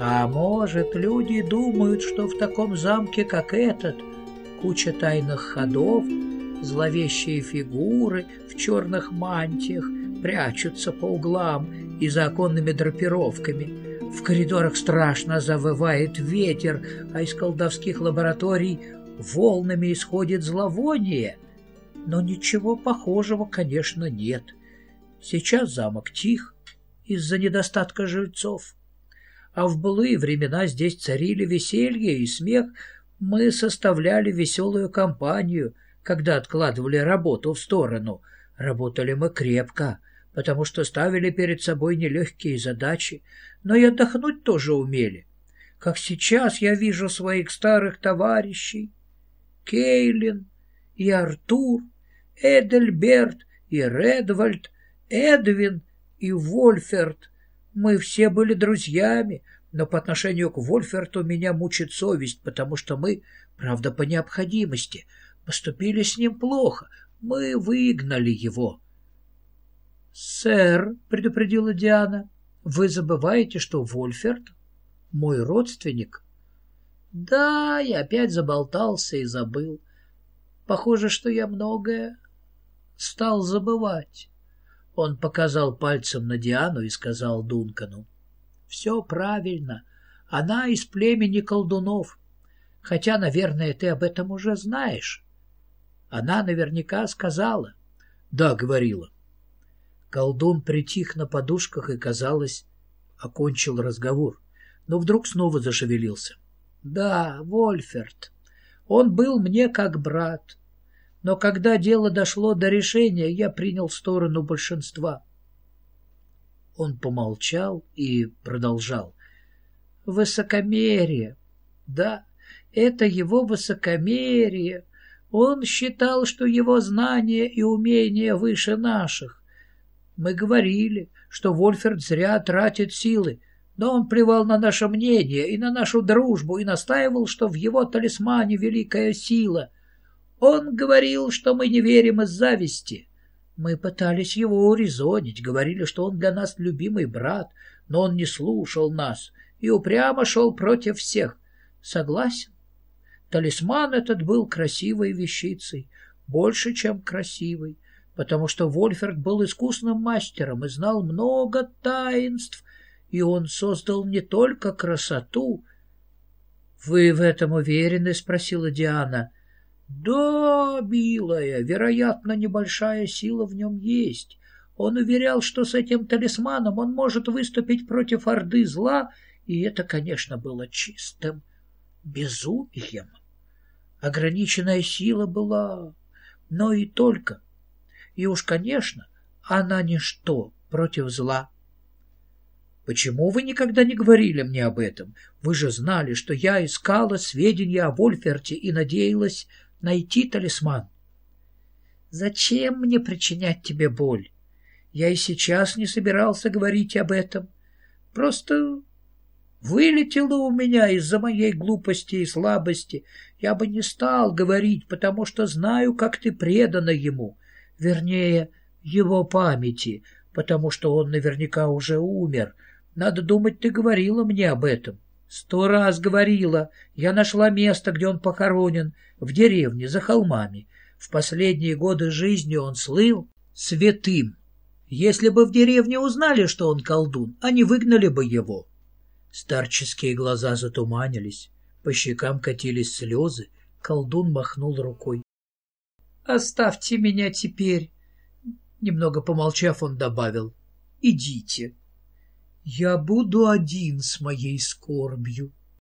А может, люди думают, что в таком замке, как этот, куча тайных ходов, зловещие фигуры в черных мантиях прячутся по углам и за оконными драпировками. В коридорах страшно завывает ветер, а из колдовских лабораторий волнами исходит зловоние. Но ничего похожего, конечно, нет. Сейчас замок тих из-за недостатка жильцов а в былые времена здесь царили веселье и смех, мы составляли веселую компанию, когда откладывали работу в сторону. Работали мы крепко, потому что ставили перед собой нелегкие задачи, но и отдохнуть тоже умели. Как сейчас я вижу своих старых товарищей. Кейлин и Артур, Эдельберт и Редвальд, Эдвин и Вольферт — мы все были друзьями, но по отношению к Вольферту меня мучит совесть, потому что мы, правда, по необходимости, поступили с ним плохо. Мы выгнали его. — Сэр, — предупредила Диана, — вы забываете, что Вольферт — мой родственник? — Да, я опять заболтался и забыл. Похоже, что я многое стал забывать. Он показал пальцем на Диану и сказал Дункану. «Все правильно. Она из племени колдунов. Хотя, наверное, ты об этом уже знаешь». Она наверняка сказала. «Да, говорила». Колдун притих на подушках и, казалось, окончил разговор, но вдруг снова зашевелился. «Да, Вольферт. Он был мне как брат. Но когда дело дошло до решения, я принял сторону большинства. Он помолчал и продолжал. Высокомерие. Да, это его высокомерие. Он считал, что его знания и умения выше наших. Мы говорили, что Вольферд зря тратит силы, но он плевал на наше мнение и на нашу дружбу и настаивал, что в его талисмане великая сила — он говорил, что мы не верим из зависти. Мы пытались его урезонить, говорили, что он для нас любимый брат, но он не слушал нас и упрямо шел против всех. Согласен. Талисман этот был красивой вещицей, больше, чем красивой, потому что Вольферд был искусным мастером и знал много таинств, и он создал не только красоту. — Вы в этом уверены? — спросила Диана. «Да, милая, вероятно, небольшая сила в нем есть. Он уверял, что с этим талисманом он может выступить против Орды зла, и это, конечно, было чистым безумием. Ограниченная сила была, но и только. И уж, конечно, она ничто против зла. Почему вы никогда не говорили мне об этом? Вы же знали, что я искала сведения о Вольферте и надеялась найти талисман. Зачем мне причинять тебе боль? Я и сейчас не собирался говорить об этом. Просто вылетело у меня из-за моей глупости и слабости. Я бы не стал говорить, потому что знаю, как ты предана ему. Вернее, его памяти, потому что он наверняка уже умер. Надо думать, ты говорила мне об этом. Сто раз говорила. Я нашла место, где он похоронен, в деревне, за холмами. В последние годы жизни он слыл святым. Если бы в деревне узнали, что он колдун, они выгнали бы его. Старческие глаза затуманились, по щекам катились слезы, колдун махнул рукой. «Оставьте меня теперь!» Немного помолчав, он добавил. «Идите!» Я буду один с моей скорбью.